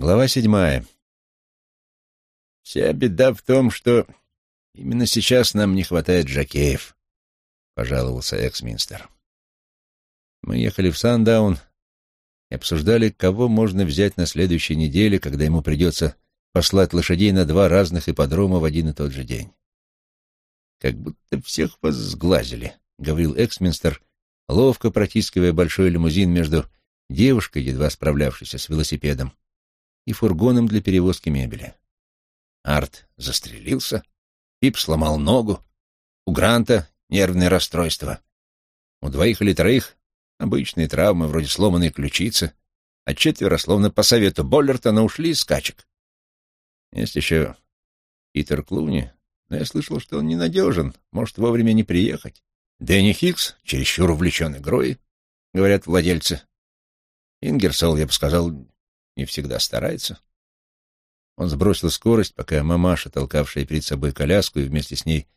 Глава седьмая. «Вся беда в том, что именно сейчас нам не хватает жакеев», — пожаловался Эксминстер. Мы ехали в Сандаун и обсуждали, кого можно взять на следующей неделе, когда ему придется послать лошадей на два разных ипподрома в один и тот же день. «Как будто всех вас сглазили», — говорил Эксминстер, ловко протискивая большой лимузин между девушкой, едва справлявшейся с велосипедом, и фургоном для перевозки мебели. Арт застрелился, Пип сломал ногу, у Гранта нервное расстройство, у двоих или троих обычные травмы, вроде сломанной ключицы, а четверо, словно по совету Боллертона, ушли из скачек. Есть еще Питер Клуни, но я слышал, что он ненадежен, может вовремя не приехать. Дэнни Хикс чересчур увлечен игрой, говорят владельцы. Ингерсол, я бы сказал, не всегда старается. Он сбросил скорость, пока мамаша, толкавшая перед собой коляску, и вместе с ней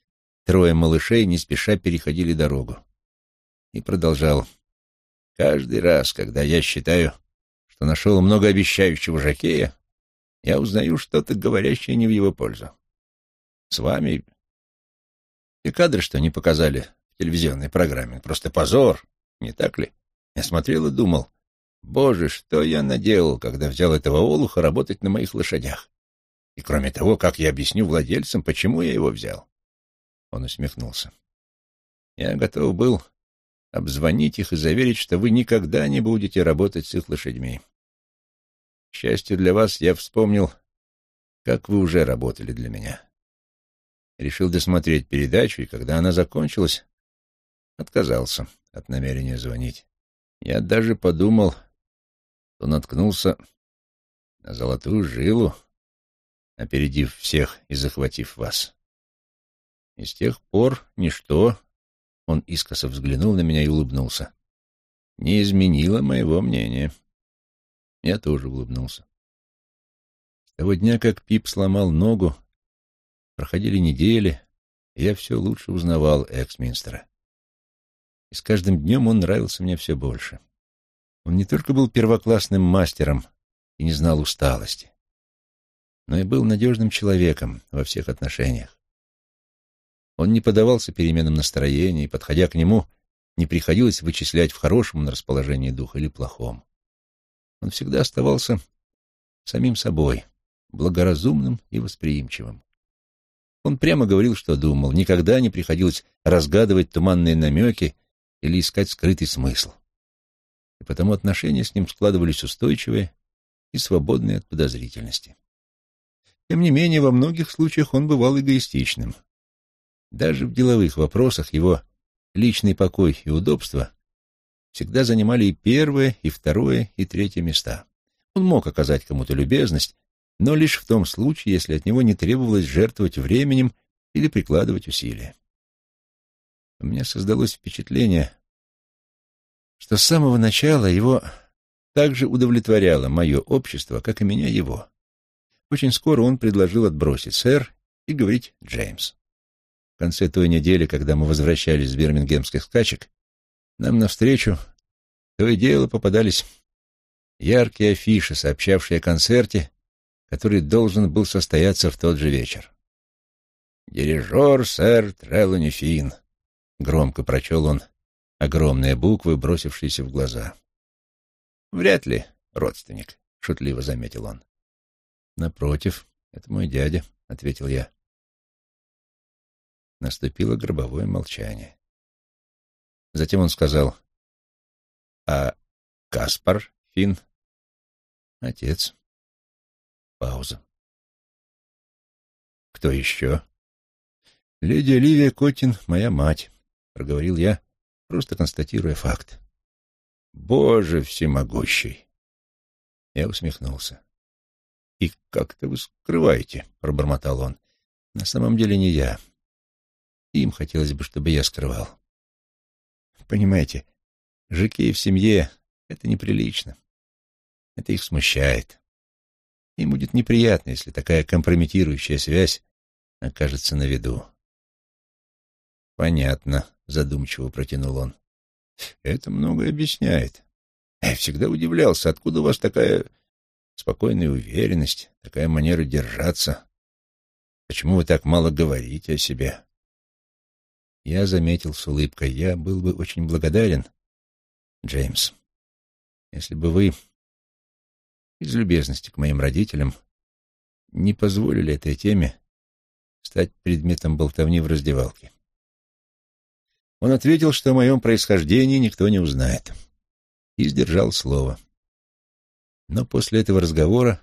трое малышей не спеша переходили дорогу. И продолжал. Каждый раз, когда я считаю, что нашел многообещающего жакея, я узнаю что-то, говорящее не в его пользу. С вами и кадры, что не показали в телевизионной программе, просто позор, не так ли? Я смотрел и думал, Боже, что я наделал, когда взял этого олуха работать на моих лошадях? И кроме того, как я объясню владельцам, почему я его взял? Он усмехнулся. Я готов был обзвонить их и заверить, что вы никогда не будете работать с их лошадьми. К счастью для вас, я вспомнил, как вы уже работали для меня. Решил досмотреть передачу, и когда она закончилась, отказался от намерения звонить. Я даже подумал, то наткнулся на золотую жилу, опередив всех и захватив вас. И с тех пор ничто, он искоса взглянул на меня и улыбнулся, не изменило моего мнения. Я тоже улыбнулся. С того дня, как Пип сломал ногу, проходили недели, я все лучше узнавал Эксминстера. И с каждым днем он нравился мне все больше. — он не только был первоклассным мастером и не знал усталости, но и был надежным человеком во всех отношениях. Он не поддавался переменам настроения, и, подходя к нему, не приходилось вычислять в хорошем расположении духа или плохом. Он всегда оставался самим собой, благоразумным и восприимчивым. Он прямо говорил, что думал, никогда не приходилось разгадывать туманные намеки или искать скрытый смысл и потому отношения с ним складывались устойчивые и свободные от подозрительности. Тем не менее, во многих случаях он бывал эгоистичным. Даже в деловых вопросах его личный покой и удобство всегда занимали и первое, и второе, и третье места. Он мог оказать кому-то любезность, но лишь в том случае, если от него не требовалось жертвовать временем или прикладывать усилия. У меня создалось впечатление, что с самого начала его также удовлетворяло мое общество, как и меня его. Очень скоро он предложил отбросить сэр и говорить Джеймс. В конце той недели, когда мы возвращались с бирмингемских скачек, нам навстречу то и дело попадались яркие афиши, сообщавшие о концерте, который должен был состояться в тот же вечер. «Дирижер сэр Треллани Финн», — громко прочел он огромные буквы, бросившиеся в глаза. «Вряд ли родственник», — шутливо заметил он. «Напротив, это мой дядя», — ответил я. Наступило гробовое молчание. Затем он сказал, «А Каспар Фин, «Отец». Пауза. «Кто еще?» «Леди Оливия Котин, моя мать», — проговорил я, просто констатируя факт. «Боже всемогущий!» Я усмехнулся. «И как-то вы скрываете?» — пробормотал он. «На самом деле не я. Им хотелось бы, чтобы я скрывал. Понимаете, жакеи в семье — это неприлично. Это их смущает. Им будет неприятно, если такая компрометирующая связь окажется на виду. «Понятно», — задумчиво протянул он. «Это многое объясняет. Я всегда удивлялся, откуда у вас такая спокойная уверенность, такая манера держаться. Почему вы так мало говорите о себе?» Я заметил с улыбкой. «Я был бы очень благодарен, Джеймс, если бы вы из любезности к моим родителям не позволили этой теме стать предметом болтовни в раздевалке. Он ответил, что о моем происхождении никто не узнает, и сдержал слово. Но после этого разговора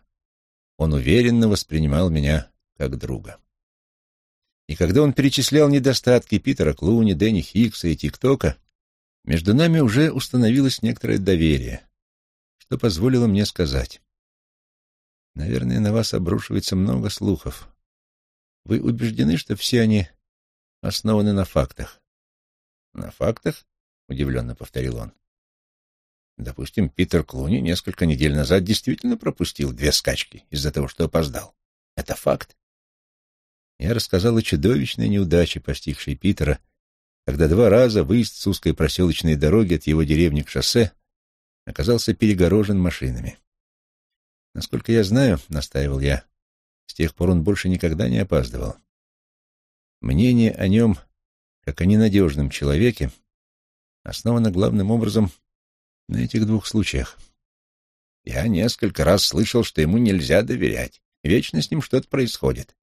он уверенно воспринимал меня как друга. И когда он перечислял недостатки Питера Клуни, Дэнни Хиггса и ТикТока, между нами уже установилось некоторое доверие, что позволило мне сказать. Наверное, на вас обрушивается много слухов. Вы убеждены, что все они основаны на фактах? На фактах? Удивленно повторил он. Допустим, Питер Клуни несколько недель назад действительно пропустил две скачки из-за того, что опоздал. Это факт. Я рассказал о чудовищной неудаче, постигшей Питера, когда два раза выезд с узкой проселочной дороги от его деревни к шоссе оказался перегорожен машинами. Насколько я знаю, — настаивал я, — с тех пор он больше никогда не опаздывал. Мнение о нем, как о ненадежном человеке, основано главным образом на этих двух случаях. Я несколько раз слышал, что ему нельзя доверять. Вечно с ним что-то происходит.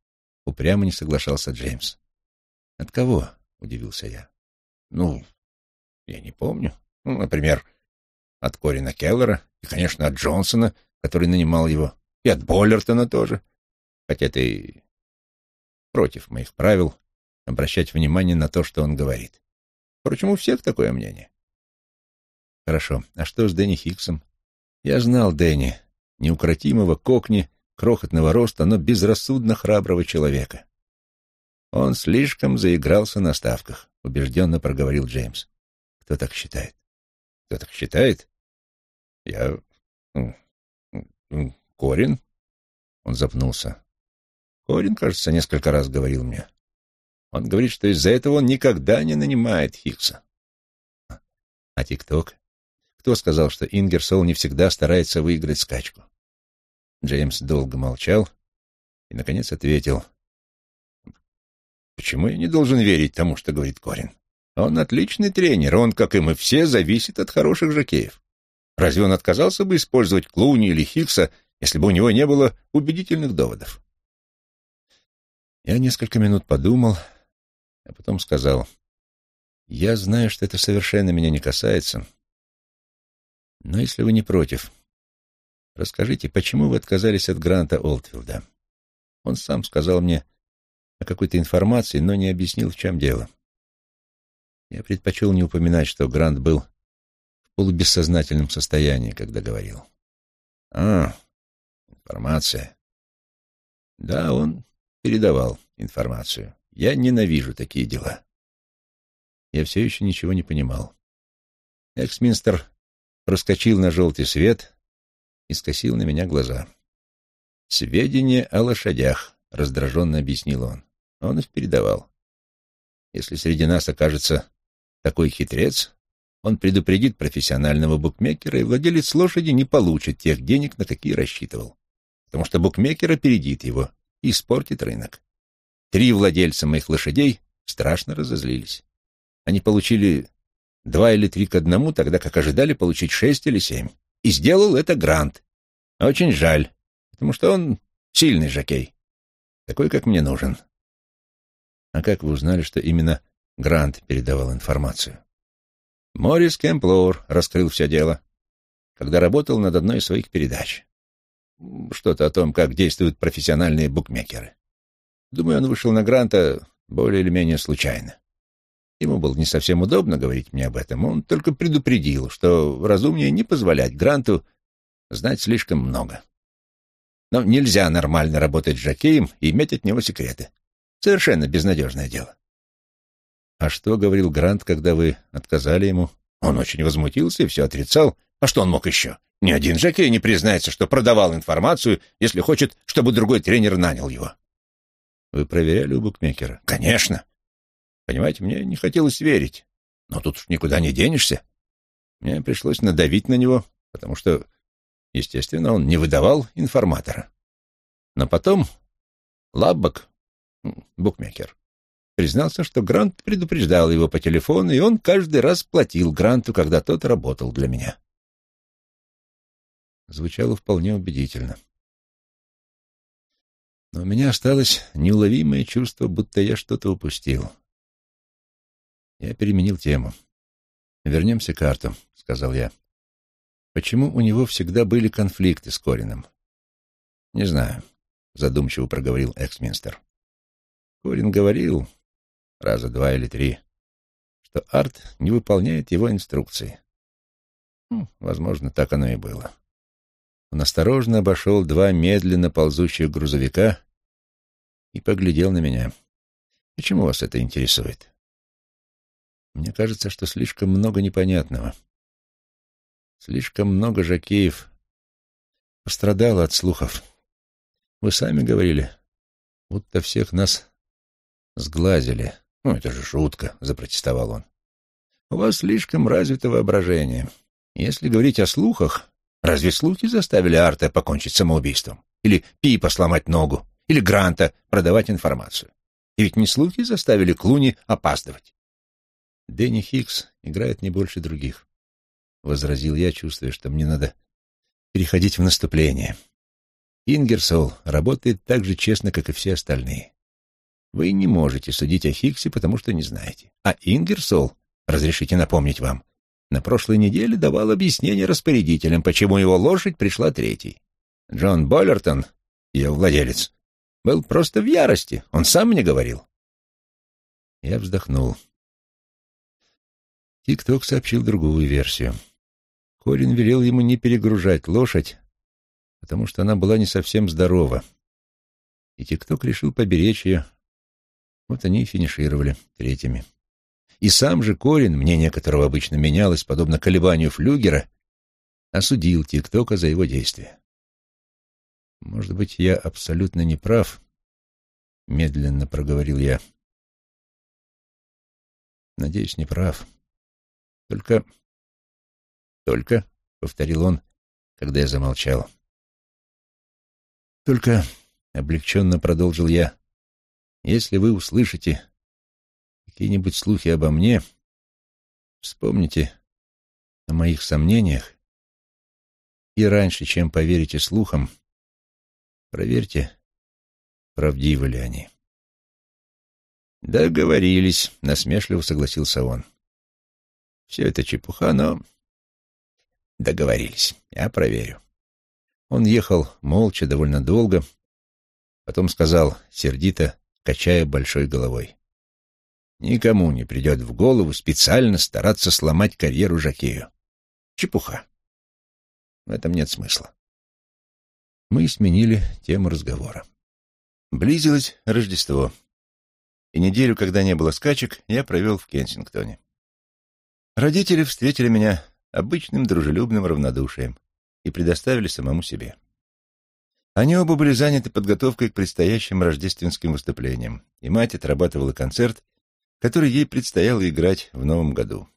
Упрямо не соглашался Джеймс. От кого? Удивился я. Ну, я не помню. Ну, например, от Корина Келлера и, конечно, от Джонсона, который нанимал его, и от Боллертона тоже. Хотя и против моих правил обращать внимание на то, что он говорит. Впрочем, у всех такое мнение. Хорошо. А что с Дэнни Хиксом? Я знал Дэнни, неукротимого кокни, крохотного роста, но безрассудно храброго человека. Он слишком заигрался на ставках, убежденно проговорил Джеймс. Кто так считает? Кто так считает? Я... Корин? Он запнулся. Корин, кажется, несколько раз говорил мне. Он говорит, что из-за этого он никогда не нанимает Хикса. А ТикТок? Кто сказал, что Ингерсол не всегда старается выиграть скачку? Джеймс долго молчал и, наконец, ответил. «Почему я не должен верить тому, что говорит Корин? Он отличный тренер, он, как и мы все, зависит от хороших жокеев. Разве он отказался бы использовать Клуни или Хиггса, если бы у него не было убедительных доводов?» Я несколько минут подумал, а потом сказал, «Я знаю, что это совершенно меня не касается, но если вы не против, расскажите, почему вы отказались от Гранта Олдфилда? Он сам сказал мне о какой-то информации, но не объяснил, в чем дело. Я предпочел не упоминать, что Грант был в полубессознательном состоянии, когда говорил. «А, информация». Да, он передавал информацию. Я ненавижу такие дела. Я все еще ничего не понимал. Эксминстер проскочил на желтый свет и скосил на меня глаза. «Сведения о лошадях», — раздраженно объяснил он. Он их передавал. «Если среди нас окажется такой хитрец, он предупредит профессионального букмекера, и владелец лошади не получит тех денег, на какие рассчитывал, потому что букмекер опередит его и испортит рынок. Три владельца моих лошадей страшно разозлились. Они получили два или три к одному, тогда как ожидали получить шесть или семь. И сделал это Грант. Очень жаль, потому что он сильный жокей, такой, как мне нужен. А как вы узнали, что именно Грант передавал информацию? Морис Кемплоур раскрыл все дело, когда работал над одной из своих передач. Что-то о том, как действуют профессиональные букмекеры. Думаю, он вышел на Гранта более или менее случайно. Ему было не совсем удобно говорить мне об этом. Он только предупредил, что разумнее не позволять Гранту знать слишком много. Но нельзя нормально работать с Жакеем и иметь от него секреты. Совершенно безнадежное дело. А что говорил Грант, когда вы отказали ему? Он очень возмутился и все отрицал. А что он мог еще? Ни один Жакей не признается, что продавал информацию, если хочет, чтобы другой тренер нанял его. Вы проверяли у букмекера? Конечно. Понимаете, мне не хотелось верить. Но тут уж никуда не денешься. Мне пришлось надавить на него, потому что Естественно, он не выдавал информатора. Но потом Лаббок, букмекер, признался, что Грант предупреждал его по телефону, и он каждый раз платил Гранту, когда тот работал для меня. Звучало вполне убедительно. Но у меня осталось неуловимое чувство, будто я что-то упустил. Я переменил тему. «Вернемся к Арту», — сказал я. «Почему у него всегда были конфликты с Корином?» «Не знаю», — задумчиво проговорил Эксминстер. Корин говорил, раза два или три, что Арт не выполняет его инструкции. Ну, возможно, так оно и было. Он осторожно обошел два медленно ползущих грузовика и поглядел на меня. «Почему вас это интересует?» «Мне кажется, что слишком много непонятного. Слишком много жакеев пострадало от слухов. Вы сами говорили, будто всех нас сглазили. Ну, это же шутка», — запротестовал он. «У вас слишком развито воображение. Если говорить о слухах, Разве слухи заставили Арта покончить самоубийством? Или Пипа сломать ногу? Или Гранта продавать информацию? И ведь не слухи заставили Клуни опаздывать. Дэнни Хикс играет не больше других, — возразил я, чувствуя, что мне надо переходить в наступление. Ингерсол работает так же честно, как и все остальные. Вы не можете судить о Хиксе, потому что не знаете. А Ингерсол, разрешите напомнить вам, на прошлой неделе давал объяснение распорядителям, почему его лошадь пришла третьей. Джон Боллертон, ее владелец, был просто в ярости. Он сам мне говорил. Я вздохнул. Тик-ток сообщил другую версию. Корин велел ему не перегружать лошадь, потому что она была не совсем здорова. И Тик-ток решил поберечь ее. Вот они и финишировали третьими. И сам же Корин, мнение которого обычно менялось, подобно колебанию флюгера, осудил Тиктока за его действия. «Может быть, я абсолютно не прав?» — медленно проговорил я. «Надеюсь, не прав. Только...» «Только...» — повторил он, когда я замолчал. «Только...» — облегченно продолжил я. «Если вы услышите какие-нибудь слухи обо мне, вспомните о моих сомнениях и раньше, чем поверите слухам, проверьте, правдивы ли они. «Договорились», — насмешливо согласился он. «Все это чепуха, но...» «Договорились. Я проверю». Он ехал молча довольно долго, потом сказал, сердито, качая большой головой. Никому не придет в голову специально стараться сломать карьеру Жакею. Чепуха. В этом нет смысла. Мы сменили тему разговора. Близилось Рождество, и неделю, когда не было скачек, я провел в Кенсингтоне. Родители встретили меня обычным дружелюбным равнодушием и предоставили самому себе. Они оба были заняты подготовкой к предстоящим рождественским выступлениям, и мать отрабатывала концерт который ей предстояло играть в новом году.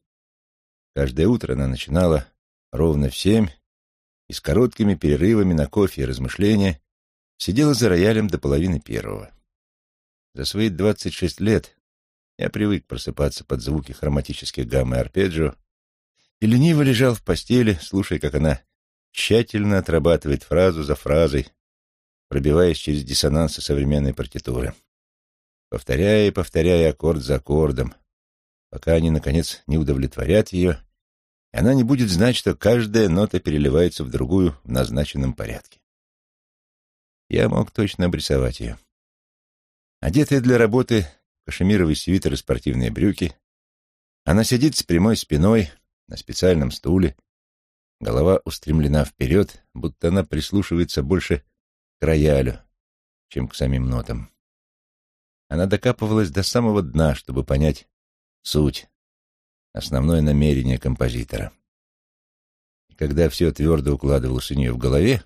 Каждое утро она начинала ровно в семь и с короткими перерывами на кофе и размышления сидела за роялем до половины первого. За свои двадцать шесть лет я привык просыпаться под звуки хроматических гамм и арпеджио и лениво лежал в постели, слушая, как она тщательно отрабатывает фразу за фразой, пробиваясь через диссонансы современной партитуры повторяя и повторяя аккорд за аккордом, пока они, наконец, не удовлетворят ее, и она не будет знать, что каждая нота переливается в другую в назначенном порядке. Я мог точно обрисовать ее. Одетая для работы кашемировый свитер и спортивные брюки, она сидит с прямой спиной на специальном стуле, голова устремлена вперед, будто она прислушивается больше к роялю, чем к самим нотам. Она докапывалась до самого дна, чтобы понять суть, основное намерение композитора. И когда все твердо укладывалось у нее в голове,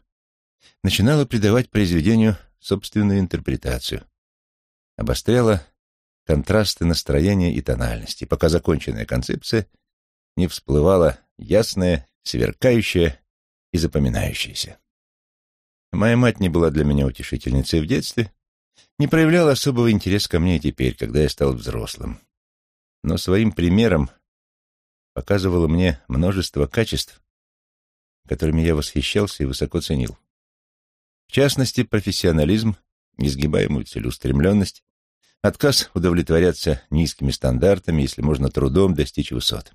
начинала придавать произведению собственную интерпретацию, обостряла контрасты настроения и тональности, пока законченная концепция не всплывала ясная, сверкающая и запоминающиеся. Моя мать не была для меня утешительницей в детстве, не проявляла особого интереса ко мне теперь, когда я стал взрослым. Но своим примером показывала мне множество качеств, которыми я восхищался и высоко ценил. В частности, профессионализм, несгибаемую целеустремленность, отказ удовлетворяться низкими стандартами, если можно трудом достичь высот.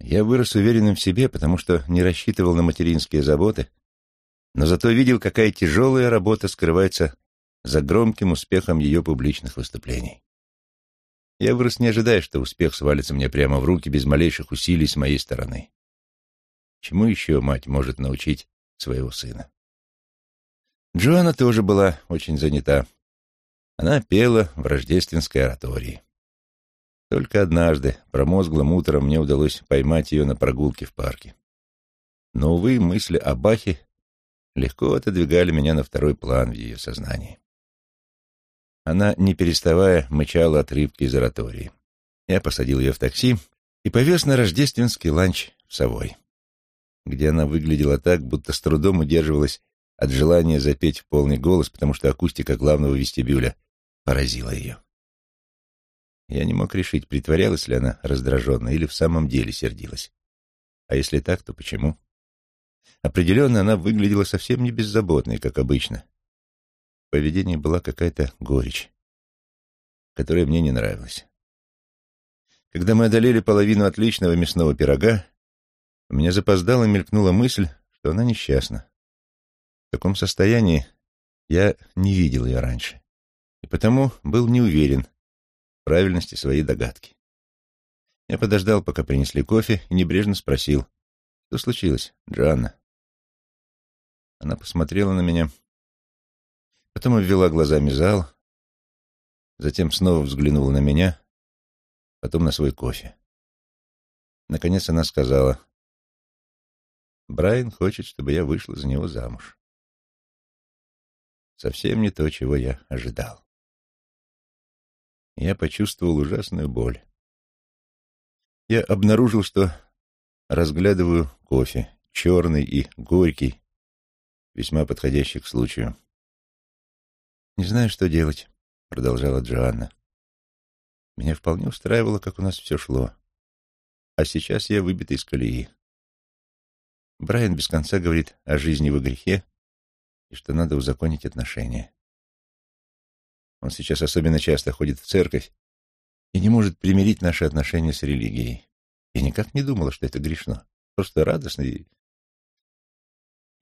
Я вырос уверенным в себе, потому что не рассчитывал на материнские заботы, но зато видел, какая тяжелая работа скрывается за громким успехом ее публичных выступлений. Я вырос не ожидая, что успех свалится мне прямо в руки без малейших усилий с моей стороны. Чему еще мать может научить своего сына? Джоанна тоже была очень занята. Она пела в рождественской оратории. Только однажды, промозглым утром, мне удалось поймать ее на прогулке в парке. Но, увы, мысли о Бахе легко отодвигали меня на второй план в ее сознании. Она, не переставая, мычала отрывки из оратории. Я посадил ее в такси и повез на рождественский ланч в Совой где она выглядела так, будто с трудом удерживалась от желания запеть в полный голос, потому что акустика главного вестибюля поразила ее. Я не мог решить, притворялась ли она раздраженно или в самом деле сердилась. А если так, то почему? Определенно, она выглядела совсем не беззаботной, как обычно. Поведении была какая-то горечь, которая мне не нравилась. Когда мы одолели половину отличного мясного пирога, у меня запоздало мелькнула мысль, что она несчастна. В таком состоянии я не видел ее раньше, и потому был не уверен в правильности своей догадки. Я подождал, пока принесли кофе, и небрежно спросил, что случилось, Джоанна. Она посмотрела на меня, потом обвела глазами зал, затем снова взглянула на меня, потом на свой кофе. Наконец она сказала, Брайан хочет, чтобы я вышла за него замуж. Совсем не то, чего я ожидал. Я почувствовал ужасную боль. Я обнаружил, что разглядываю кофе, черный и горький, весьма подходящий к случаю. «Не знаю, что делать», — продолжала Джоанна. «Меня вполне устраивало, как у нас все шло. А сейчас я выбит из колеи. Брайан без конца говорит о жизни во грехе и что надо узаконить отношения. Он сейчас особенно часто ходит в церковь и не может примирить наши отношения с религией. Я никак не думала, что это грешно. Просто радостно и,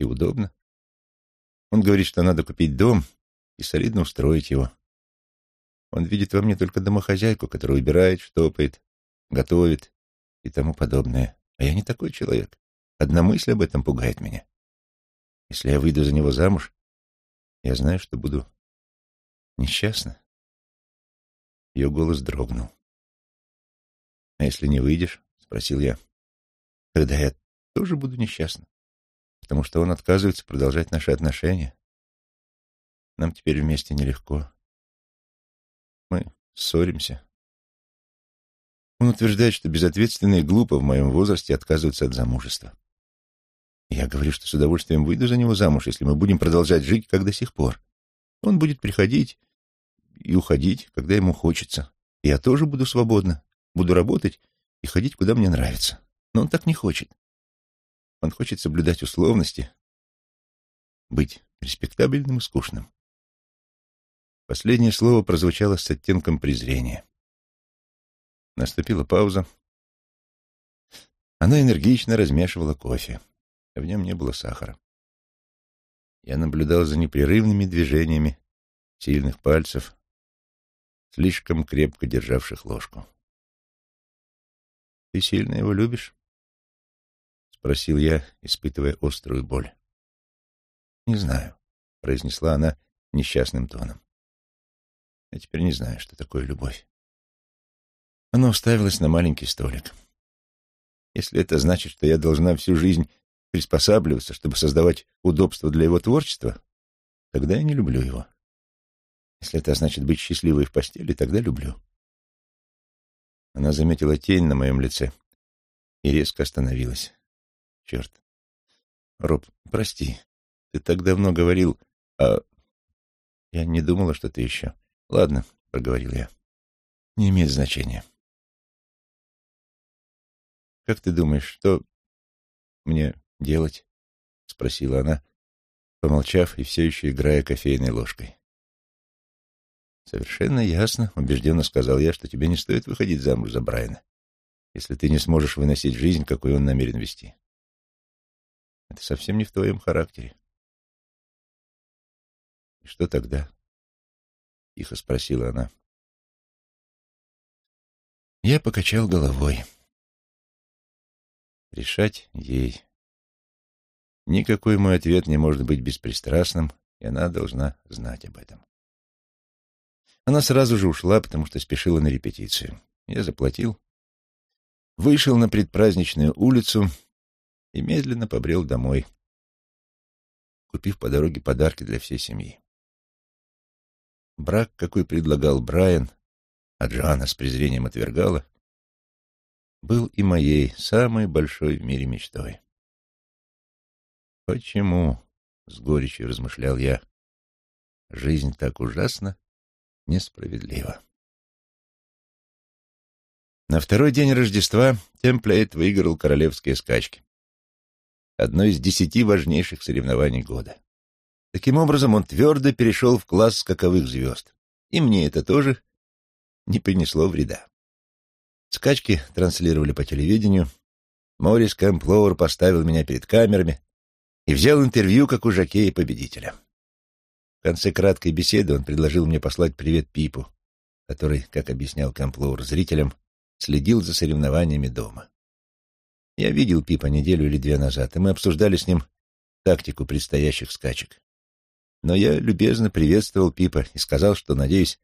и удобно. Он говорит, что надо купить дом и солидно устроить его. Он видит во мне только домохозяйку, которая убирает, штопает, готовит и тому подобное. А я не такой человек. Одна мысль об этом пугает меня. Если я выйду за него замуж, я знаю, что буду несчастна. Ее голос дрогнул. «А если не выйдешь?» — спросил я. «Тогда я тоже буду несчастна, потому что он отказывается продолжать наши отношения. Нам теперь вместе нелегко. Мы ссоримся. Он утверждает, что безответственно и глупо в моем возрасте отказываться от замужества. Я говорю, что с удовольствием выйду за него замуж, если мы будем продолжать жить, как до сих пор. Он будет приходить и уходить, когда ему хочется. Я тоже буду свободна, буду работать и ходить, куда мне нравится. Но он так не хочет. Он хочет соблюдать условности, быть респектабельным и скучным. Последнее слово прозвучало с оттенком презрения. Наступила пауза. Она энергично размешивала кофе. В нем не было сахара. Я наблюдал за непрерывными движениями сильных пальцев, слишком крепко державших ложку. «Ты сильно его любишь?» — спросил я, испытывая острую боль. «Не знаю», — произнесла она несчастным тоном. «Я теперь не знаю, что такое любовь». Она уставилась на маленький столик. «Если это значит, что я должна всю жизнь приспосабливаться, чтобы создавать удобства для его творчества, тогда я не люблю его. Если это значит быть счастливой в постели, тогда люблю. Она заметила тень на моем лице и резко остановилась. Черт. Роб, прости, ты так давно говорил, а я не думала, что ты еще. Ладно, проговорил я. Не имеет значения. Как ты думаешь, что мне делать? Спросила она, помолчав и все еще играя кофейной ложкой. Совершенно ясно, убежденно сказал я, что тебе не стоит выходить замуж за Брайана, если ты не сможешь выносить жизнь, какую он намерен вести. Это совсем не в твоем характере. И что тогда? Тихо спросила она. Я покачал головой. Решать ей. Никакой мой ответ не может быть беспристрастным, и она должна знать об этом. Она сразу же ушла, потому что спешила на репетицию. Я заплатил, вышел на предпраздничную улицу и медленно побрел домой, купив по дороге подарки для всей семьи. Брак, какой предлагал Брайан, а Джоанна с презрением отвергала, был и моей самой большой в мире мечтой. Почему, с горечью размышлял я, жизнь так ужасно несправедлива? На второй день Рождества Темплейт выиграл королевские скачки. Одно из десяти важнейших соревнований года. Таким образом, он твердо перешел в класс скаковых звезд. И мне это тоже не принесло вреда. Скачки транслировали по телевидению. Морис Кэмплоуэр поставил меня перед камерами и взял интервью, как у жокея победителя. В конце краткой беседы он предложил мне послать привет Пипу, который, как объяснял Кэмплоуэр зрителям, следил за соревнованиями дома. Я видел Пипа неделю или две назад, и мы обсуждали с ним тактику предстоящих скачек. Но я любезно приветствовал Пипа и сказал, что, надеюсь,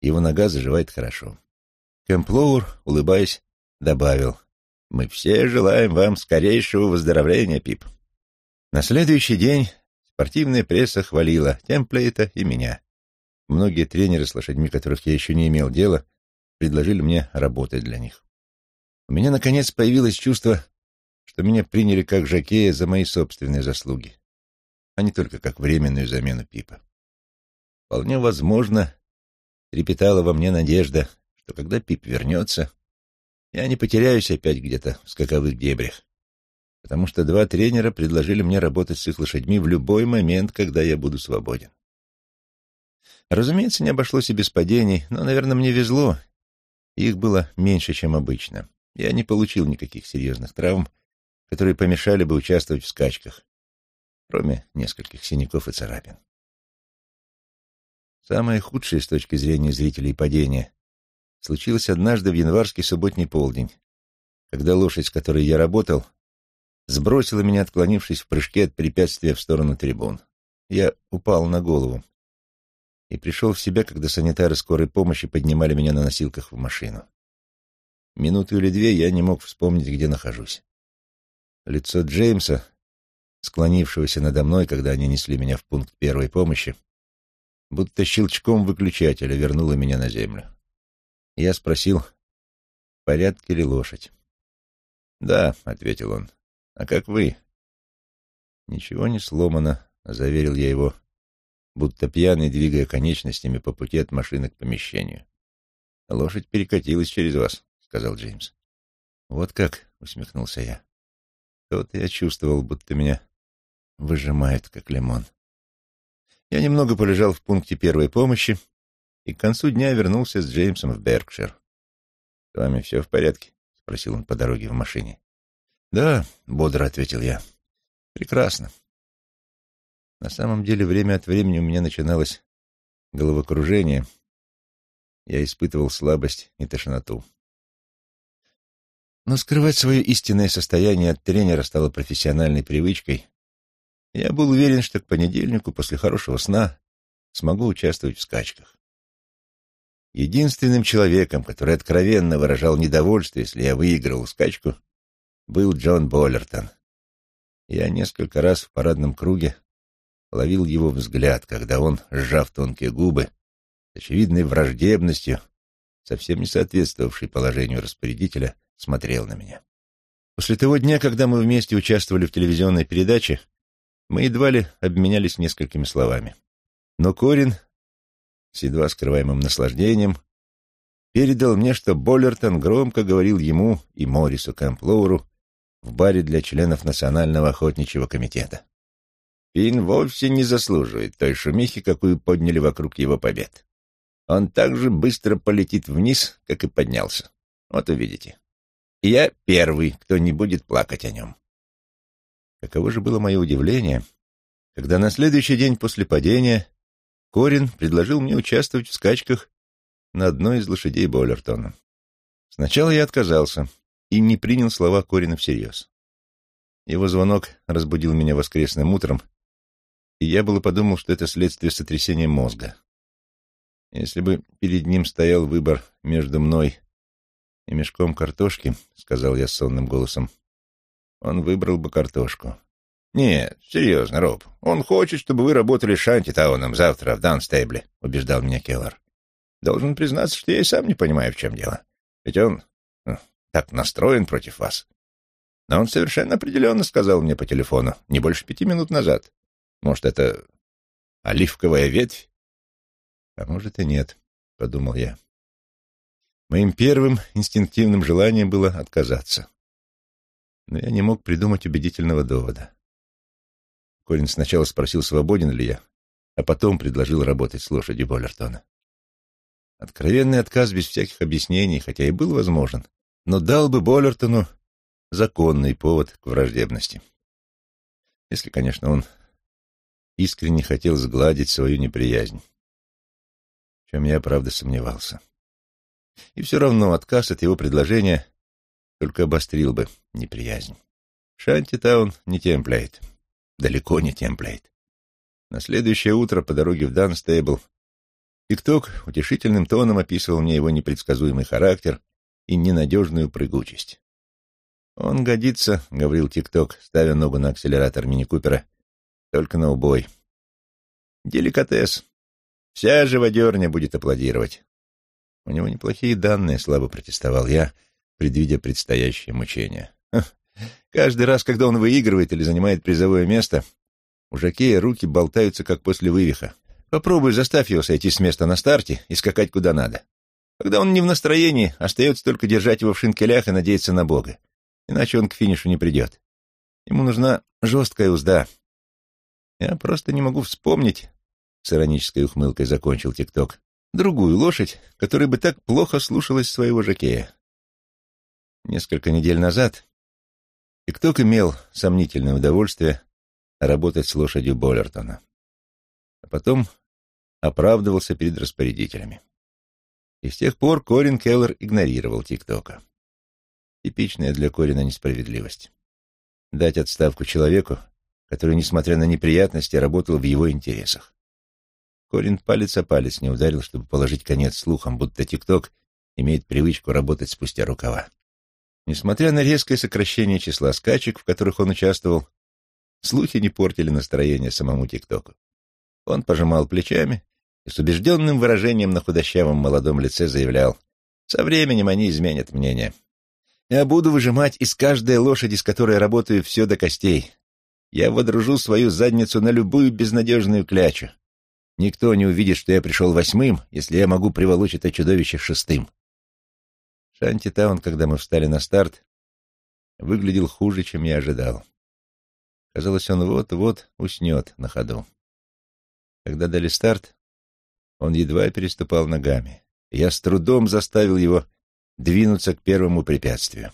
его нога заживает хорошо. Кэмплоур, улыбаясь, добавил, «Мы все желаем вам скорейшего выздоровления, Пип». На следующий день спортивная пресса хвалила Темплейта и меня. Многие тренеры с лошадьми, которых я еще не имел дела, предложили мне работать для них. У меня, наконец, появилось чувство, что меня приняли как жокея за мои собственные заслуги, а не только как временную замену Пипа. Вполне возможно, трепетала во мне надежда, что когда Пип вернется, я не потеряюсь опять где-то в скаковых дебрях, потому что два тренера предложили мне работать с их лошадьми в любой момент, когда я буду свободен. Разумеется, не обошлось и без падений, но, наверное, мне везло. Их было меньше, чем обычно. Я не получил никаких серьезных травм, которые помешали бы участвовать в скачках, кроме нескольких синяков и царапин. Самое худшее с точки зрения зрителей падение случилось однажды в январский субботний полдень, когда лошадь, с которой я работал, сбросила меня, отклонившись в прыжке от препятствия в сторону трибун. Я упал на голову и пришел в себя, когда санитары скорой помощи поднимали меня на носилках в машину. Минуту или две я не мог вспомнить, где нахожусь. Лицо Джеймса, склонившегося надо мной, когда они несли меня в пункт первой помощи, будто щелчком выключателя вернуло меня на землю. Я спросил, в порядке ли лошадь. «Да», — ответил он. «А как вы?» «Ничего не сломано», — заверил я его, будто пьяный, двигая конечностями по пути от машины к помещению. «Лошадь перекатилась через вас», — сказал Джеймс. «Вот как», — усмехнулся я. «То-то я чувствовал, будто меня выжимает, как лимон». Я немного полежал в пункте первой помощи и к концу дня вернулся с Джеймсом в Беркшир. — С вами все в порядке? — спросил он по дороге в машине. — Да, — бодро ответил я. — Прекрасно. На самом деле, время от времени у меня начиналось головокружение. Я испытывал слабость и тошноту. Но скрывать свое истинное состояние от тренера стало профессиональной привычкой, я был уверен, что к понедельнику после хорошего сна смогу участвовать в скачках. Единственным человеком, который откровенно выражал недовольство, если я выиграл скачку, был Джон Боллертон. Я несколько раз в парадном круге ловил его взгляд, когда он, сжав тонкие губы, с очевидной враждебностью, совсем не соответствовавшей положению распорядителя, смотрел на меня. После того дня, когда мы вместе участвовали в телевизионной передаче, Мы едва ли обменялись несколькими словами. Но Корин, с едва скрываемым наслаждением, передал мне, что Боллертон громко говорил ему и Морису Кэмплоуру в баре для членов Национального охотничьего комитета. Финн вовсе не заслуживает той шумихи, какую подняли вокруг его побед. Он так же быстро полетит вниз, как и поднялся. Вот увидите. И я первый, кто не будет плакать о нем. Каково же было мое удивление, когда на следующий день после падения Корин предложил мне участвовать в скачках на одной из лошадей Боллертона. Сначала я отказался и не принял слова Корина всерьез. Его звонок разбудил меня воскресным утром, и я было подумал, что это следствие сотрясения мозга. Если бы перед ним стоял выбор между мной и мешком картошки, — сказал я сонным голосом, — он выбрал бы картошку. «Нет, серьезно, Роб. Он хочет, чтобы вы работали Шантитауном завтра в Данстейбле», — убеждал меня Келлар. «Должен признаться, что я и сам не понимаю, в чем дело. Ведь он ну, так настроен против вас. Но он совершенно определенно сказал мне по телефону, не больше пяти минут назад. Может, это оливковая ветвь? А может и нет, — подумал я. Моим первым инстинктивным желанием было отказаться. Но я не мог придумать убедительного довода. Колин сначала спросил, свободен ли я, а потом предложил работать с лошадью Боллертона. Откровенный отказ без всяких объяснений, хотя и был возможен, но дал бы Боллертону законный повод к враждебности. Если, конечно, он искренне хотел сгладить свою неприязнь, в чем я, правда, сомневался. И все равно отказ от его предложения только обострил бы неприязнь. Шантитаун не темпляет. Далеко не темплейт. На следующее утро по дороге в Данстейбл Тикток утешительным тоном описывал мне его непредсказуемый характер и ненадежную прыгучесть. «Он годится», — говорил Тикток, ставя ногу на акселератор мини-купера, — «только на убой. Деликатес. Вся живодерня будет аплодировать». У него неплохие данные, слабо протестовал я, предвидя предстоящее мучение. Каждый раз, когда он выигрывает или занимает призовое место, у Жакея руки болтаются, как после вывиха. Попробуй заставь его сойти с места на старте и скакать куда надо. Когда он не в настроении, остается только держать его в шинкелях и надеяться на Бога. Иначе он к финишу не придет. Ему нужна жесткая узда. Я просто не могу вспомнить, — с иронической ухмылкой закончил ТикТок, — другую лошадь, которая бы так плохо слушалась своего Жакея. Несколько недель назад Тикток имел сомнительное удовольствие работать с лошадью Боллертона. А потом оправдывался перед распорядителями. И с тех пор Корин Келлер игнорировал ТикТока. Типичная для Корина несправедливость. Дать отставку человеку, который, несмотря на неприятности, работал в его интересах. Корин палец о палец не ударил, чтобы положить конец слухам, будто ТикТок имеет привычку работать спустя рукава. Несмотря на резкое сокращение числа скачек, в которых он участвовал, слухи не портили настроение самому ТикТоку. Он пожимал плечами и с убежденным выражением на худощавом молодом лице заявлял, «Со временем они изменят мнение. Я буду выжимать из каждой лошади, с которой работаю, все до костей. Я водружу свою задницу на любую безнадежную клячу. Никто не увидит, что я пришел восьмым, если я могу приволочь это чудовище шестым. Шантитаун, когда мы встали на старт, выглядел хуже, чем я ожидал. Казалось, он вот-вот уснет на ходу. Когда дали старт, он едва переступал ногами. Я с трудом заставил его двинуться к первому препятствию.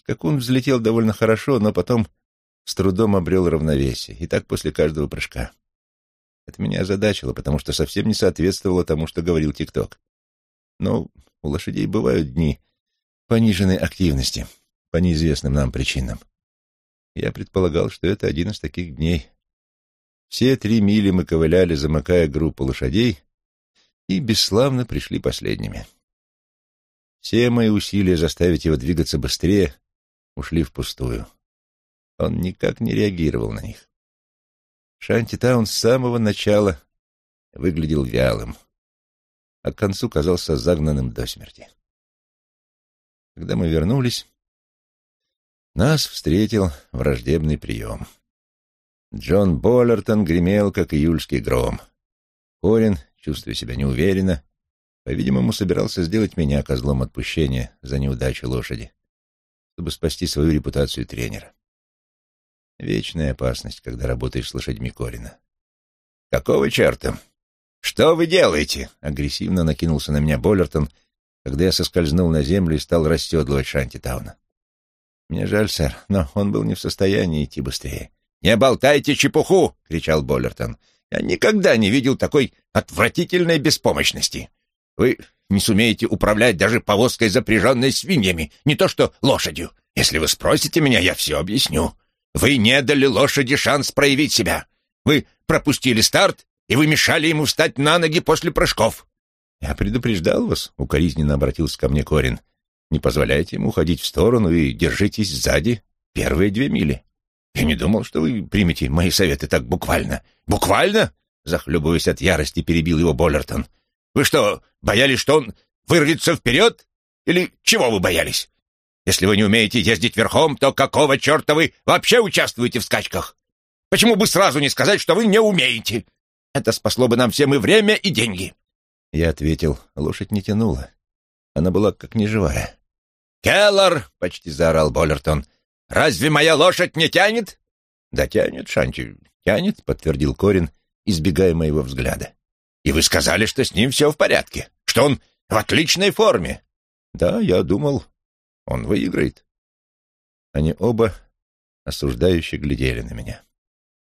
Скакун взлетел довольно хорошо, но потом с трудом обрел равновесие, и так после каждого прыжка. Это меня озадачило, потому что совсем не соответствовало тому, что говорил ТикТок. Но у лошадей бывают дни пониженной активности по неизвестным нам причинам. Я предполагал, что это один из таких дней. Все три мили мы ковыляли, замыкая группу лошадей, и бесславно пришли последними. Все мои усилия заставить его двигаться быстрее ушли впустую. Он никак не реагировал на них. Шантитаун с самого начала выглядел вялым а к концу казался загнанным до смерти. Когда мы вернулись, нас встретил враждебный прием. Джон Боллертон гремел, как июльский гром. Корин, чувствуя себя неуверенно, по-видимому, собирался сделать меня козлом отпущения за неудачу лошади, чтобы спасти свою репутацию тренера. Вечная опасность, когда работаешь с лошадьми Корина. «Какого черта? Что вы делаете?» — агрессивно накинулся на меня Боллертон, когда я соскользнул на землю и стал расседлывать Шантитауна. «Мне жаль, сэр, но он был не в состоянии идти быстрее». «Не болтайте чепуху!» — кричал Боллертон. «Я никогда не видел такой отвратительной беспомощности. Вы не сумеете управлять даже повозкой, запряженной свиньями, не то что лошадью. Если вы спросите меня, я все объясню. Вы не дали лошади шанс проявить себя. Вы пропустили старт, и вы мешали ему встать на ноги после прыжков. Я предупреждал вас, укоризненно обратился ко мне Корин. Не позволяйте ему уходить в сторону и держитесь сзади первые две мили. Я не думал, что вы примете мои советы так буквально. Буквально? Захлебываясь от ярости, перебил его Боллертон. Вы что, боялись, что он вырвется вперед? Или чего вы боялись? Если вы не умеете ездить верхом, то какого черта вы вообще участвуете в скачках? Почему бы сразу не сказать, что вы не умеете? Это спасло бы нам всем и время, и деньги. Я ответил, лошадь не тянула. Она была как неживая. «Келлар!» — почти заорал Боллертон. «Разве моя лошадь не тянет?» «Да тянет, Шанти, тянет», — подтвердил Корин, избегая моего взгляда. И вы сказали, что с ним все в порядке, что он в отличной форме. Да, я думал, он выиграет. Они оба осуждающе глядели на меня.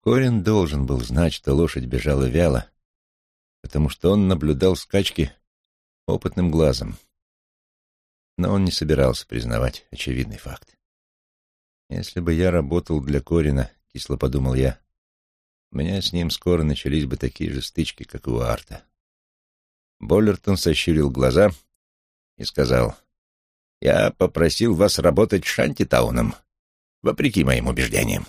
Корин должен был знать, что лошадь бежала вяло, потому что он наблюдал скачки опытным глазом. Но он не собирался признавать очевидный факт. Если бы я работал для Корина, кисло подумал я, у меня с ним скоро начались бы такие же стычки, как у Арта. Боллертон сощурил глаза и сказал, «Я попросил вас работать Шантитауном, вопреки моим убеждениям.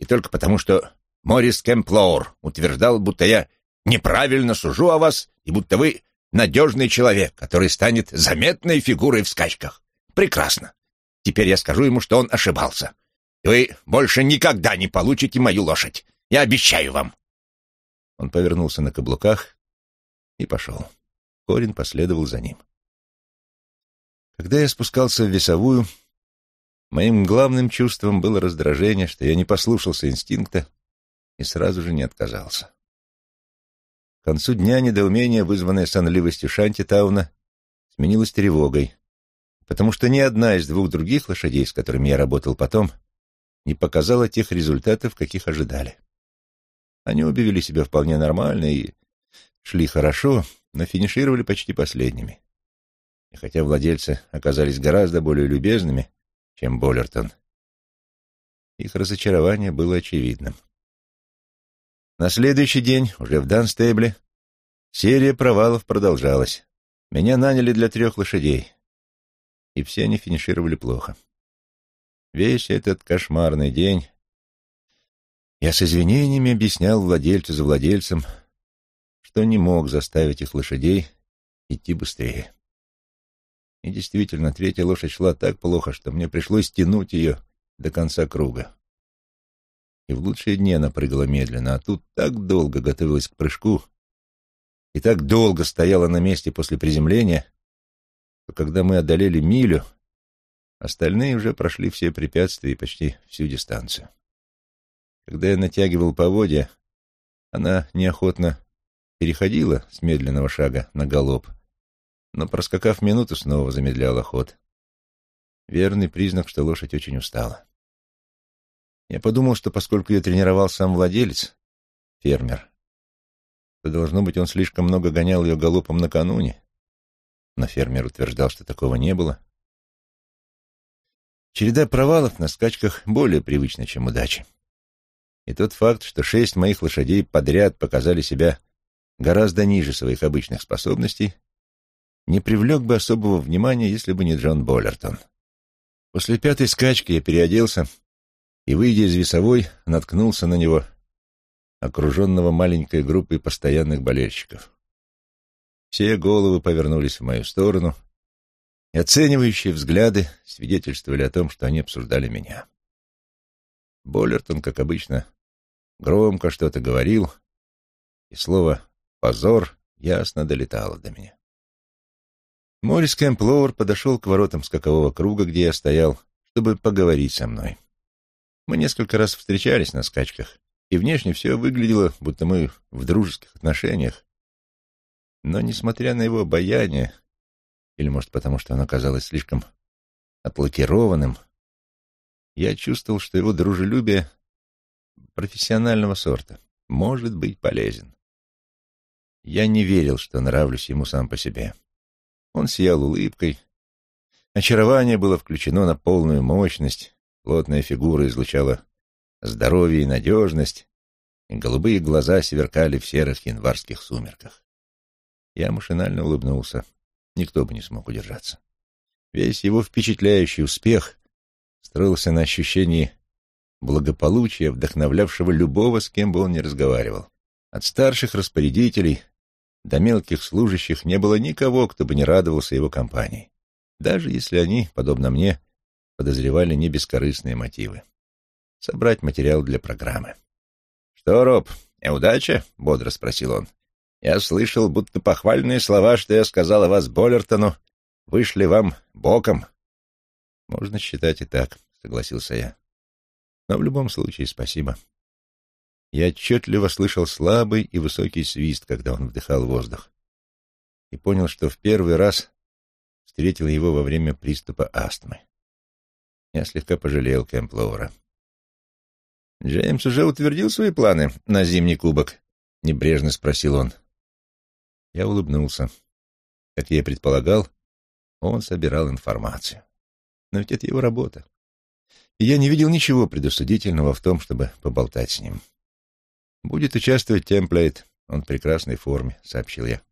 И только потому, что Морис Кемплоур утверждал, будто я неправильно сужу о вас и будто вы надежный человек, который станет заметной фигурой в скачках. Прекрасно. Теперь я скажу ему, что он ошибался. Вы больше никогда не получите мою лошадь. Я обещаю вам. Он повернулся на каблуках и пошел. Корин последовал за ним. Когда я спускался в весовую, моим главным чувством было раздражение, что я не послушался инстинкта и сразу же не отказался. К концу дня недоумение, вызванное сонливостью Шантитауна, сменилось тревогой, потому что ни одна из двух других лошадей, с которыми я работал потом, не показала тех результатов, каких ожидали. Они обе вели себя вполне нормально и шли хорошо, но финишировали почти последними. И хотя владельцы оказались гораздо более любезными, чем Боллертон, их разочарование было очевидным. На следующий день, уже в Данстейбле, серия провалов продолжалась. Меня наняли для трех лошадей, и все они финишировали плохо. Весь этот кошмарный день я с извинениями объяснял владельцу за владельцем, что не мог заставить их лошадей идти быстрее. И действительно, третья лошадь шла так плохо, что мне пришлось тянуть ее до конца круга. И в лучшие дни она прыгала медленно, а тут так долго готовилась к прыжку и так долго стояла на месте после приземления, что когда мы одолели милю, остальные уже прошли все препятствия и почти всю дистанцию. Когда я натягивал поводья, она неохотно переходила с медленного шага на галоп, но, проскакав минуту, снова замедляла ход. Верный признак, что лошадь очень устала. Я подумал, что поскольку ее тренировал сам владелец, фермер, то, должно быть, он слишком много гонял ее галопом накануне, но фермер утверждал, что такого не было. Череда провалов на скачках более привычна, чем удача. И тот факт, что шесть моих лошадей подряд показали себя гораздо ниже своих обычных способностей, не привлек бы особого внимания, если бы не Джон Боллертон. После пятой скачки я переоделся и, выйдя из весовой, наткнулся на него, окруженного маленькой группой постоянных болельщиков. Все головы повернулись в мою сторону, и оценивающие взгляды свидетельствовали о том, что они обсуждали меня. Боллертон, как обычно, громко что-то говорил, и слово «позор» ясно долетало до меня. Морис Кэмп подошел к воротам скакового круга, где я стоял, чтобы поговорить со мной. Мы несколько раз встречались на скачках, и внешне все выглядело, будто мы в дружеских отношениях. Но, несмотря на его обаяние, или, может, потому что оно казалось слишком отлакированным, я чувствовал, что его дружелюбие профессионального сорта может быть полезен. Я не верил, что нравлюсь ему сам по себе. Он сиял улыбкой. Очарование было включено на полную мощность, плотная фигура излучала здоровье и надежность, и голубые глаза сверкали в серых январских сумерках. Я машинально улыбнулся. Никто бы не смог удержаться. Весь его впечатляющий успех строился на ощущении благополучия, вдохновлявшего любого, с кем бы он ни разговаривал. От старших распорядителей до мелких служащих не было никого, кто бы не радовался его компании, даже если они, подобно мне, подозревали не бескорыстные мотивы. Собрать материал для программы. «Что, Роб, неудача?» — бодро спросил он. «Я слышал, будто похвальные слова, что я сказал о вас Боллертону, вышли вам боком». «Можно считать и так», — согласился я. «Но в любом случае спасибо». Я отчетливо слышал слабый и высокий свист, когда он вдыхал воздух, и понял, что в первый раз встретил его во время приступа астмы. Я слегка пожалел Кэмп Лоура. «Джеймс уже утвердил свои планы на зимний кубок?» — небрежно спросил он. Я улыбнулся. Как я и предполагал, он собирал информацию. Но ведь это его работа. И я не видел ничего предосудительного в том, чтобы поболтать с ним. «Будет участвовать темплейт. Он в прекрасной форме», — сообщил я.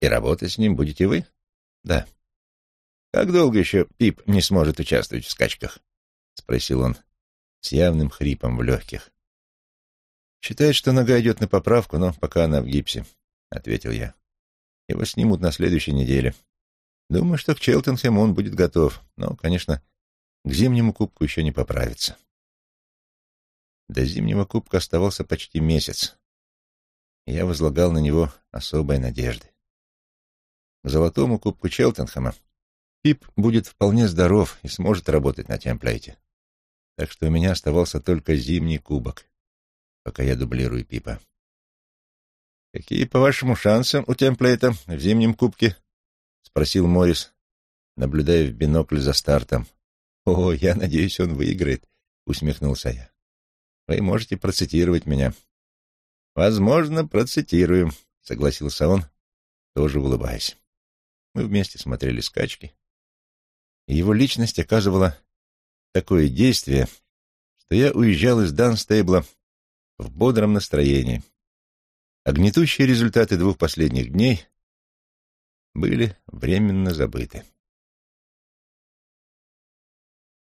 «И работать с ним будете вы?» «Да». «Как долго еще Пип не сможет участвовать в скачках?» — спросил он с явным хрипом в легких. «Считает, что нога идет на поправку, но пока она в гипсе», — ответил я. «Его снимут на следующей неделе. Думаю, что к Челтенхэму он будет готов, но, конечно, к зимнему кубку еще не поправится». До зимнего кубка оставался почти месяц, я возлагал на него особые надежды. К золотому кубку Челтенхэма Пип будет вполне здоров и сможет работать на темплейте. Так что у меня оставался только зимний кубок, пока я дублирую Пипа. «Какие, по-вашему, шансы у темплейта в зимнем кубке?» — спросил Моррис, наблюдая в бинокль за стартом. «О, я надеюсь, он выиграет», — усмехнулся я. Вы можете процитировать меня. Возможно, процитирую, согласился он, тоже улыбаясь. Мы вместе смотрели скачки, его личность оказывала такое действие, что я уезжал из Данстейбла в бодром настроении. А результаты двух последних дней были временно забыты.